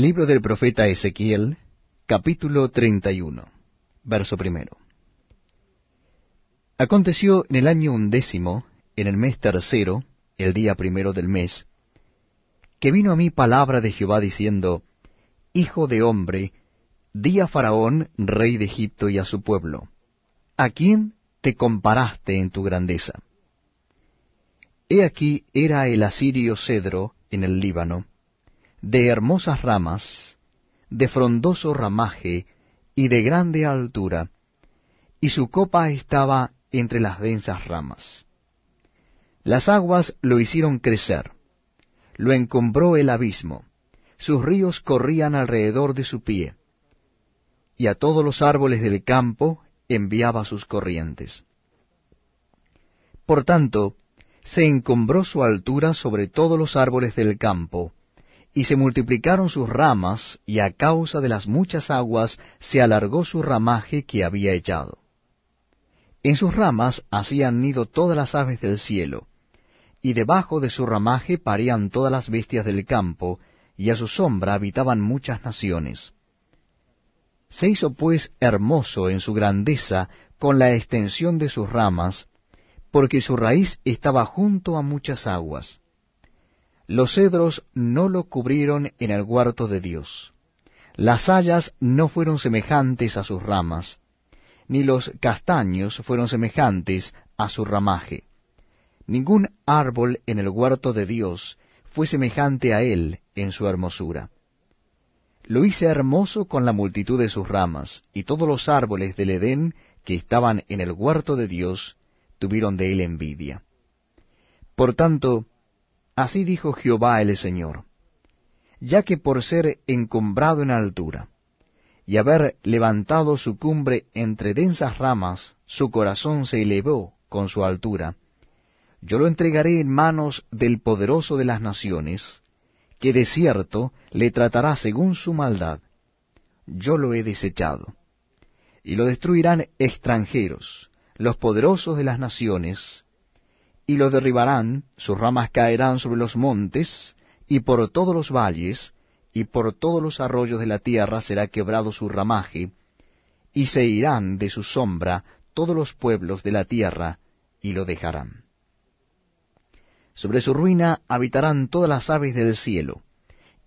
Libro del profeta Ezequiel, capítulo 31, verso primero. Aconteció en el año undécimo, en el mes tercero, el día primero del mes, que vino a mí palabra de Jehová diciendo, Hijo de hombre, di a Faraón, rey de Egipto, y a su pueblo, ¿a quién te comparaste en tu grandeza? He aquí era el asirio cedro en el Líbano, de hermosas ramas, de frondoso ramaje y de grande altura, y su copa estaba entre las densas ramas. Las aguas lo hicieron crecer, lo encumbró el abismo, sus ríos corrían alrededor de su pie, y a todos los árboles del campo enviaba sus corrientes. Por tanto, se encumbró su altura sobre todos los árboles del campo, y se multiplicaron sus ramas, y a causa de las muchas aguas se alargó su ramaje que había echado. En sus ramas hacían nido todas las aves del cielo, y debajo de su ramaje parían todas las bestias del campo, y a su sombra habitaban muchas naciones. Se hizo pues hermoso en su grandeza con la extensión de sus ramas, porque su raíz estaba junto a muchas aguas. Los cedros no lo cubrieron en el huerto de Dios. Las hayas no fueron semejantes a sus ramas, ni los castaños fueron semejantes a su ramaje. Ningún árbol en el huerto de Dios fue semejante a él en su hermosura. Lo hice hermoso con la multitud de sus ramas, y todos los árboles del Edén que estaban en el huerto de Dios tuvieron de él envidia. Por tanto, así dijo Jehová el Señor, ya que por ser encumbrado en altura, y haber levantado su cumbre entre densas ramas, su corazón se elevó con su altura, yo lo entregaré en manos del poderoso de las naciones, que de cierto le tratará según su maldad. Yo lo he desechado. Y lo destruirán extranjeros, los poderosos de las naciones, y lo derribarán, sus ramas caerán sobre los montes, y por todos los valles, y por todos los arroyos de la tierra será quebrado su ramaje, y se irán de su sombra todos los pueblos de la tierra, y lo dejarán. Sobre su ruina habitarán todas las aves del cielo,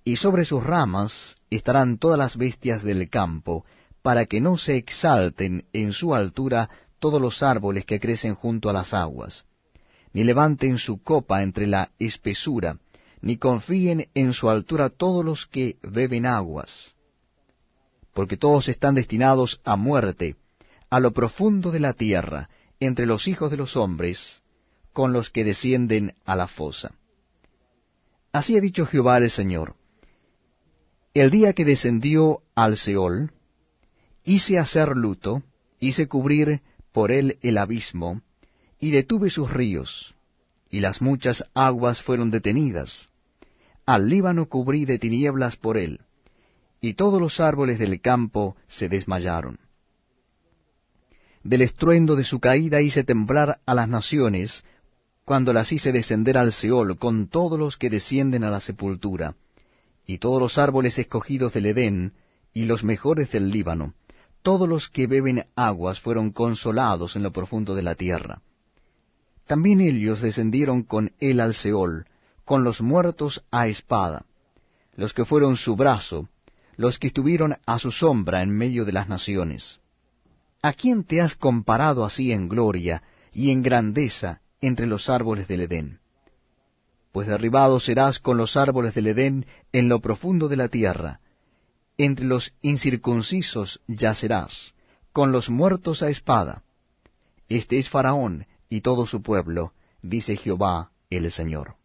y sobre sus ramas estarán todas las bestias del campo, para que no se exalten en su altura todos los árboles que crecen junto a las aguas, ni levanten su copa entre la espesura, ni confíen en su altura todos los que beben aguas, porque todos están destinados a muerte, a lo profundo de la tierra, entre los hijos de los hombres, con los que descienden a la fosa. Así ha dicho Jehová el Señor, el día que descendió al Seol, hice hacer luto, hice cubrir por él el abismo, y detuve sus ríos, y las muchas aguas fueron detenidas. Al Líbano cubrí de tinieblas por él, y todos los árboles del campo se desmayaron. Del estruendo de su caída hice temblar a las naciones, cuando las hice descender al Seol con todos los que descienden a la sepultura, y todos los árboles escogidos del Edén, y los mejores del Líbano, todos los que beben aguas fueron consolados en lo profundo de la tierra. También ellos descendieron con él al Seol, con los muertos a espada, los que fueron su brazo, los que estuvieron a su sombra en medio de las naciones. ¿A quién te has comparado así en gloria y en grandeza entre los árboles del Edén? Pues derribado serás con los árboles del Edén en lo profundo de la tierra, entre los incircuncisos yacerás, con los muertos a espada. Este es Faraón y todo su pueblo, dice Jehová el Señor.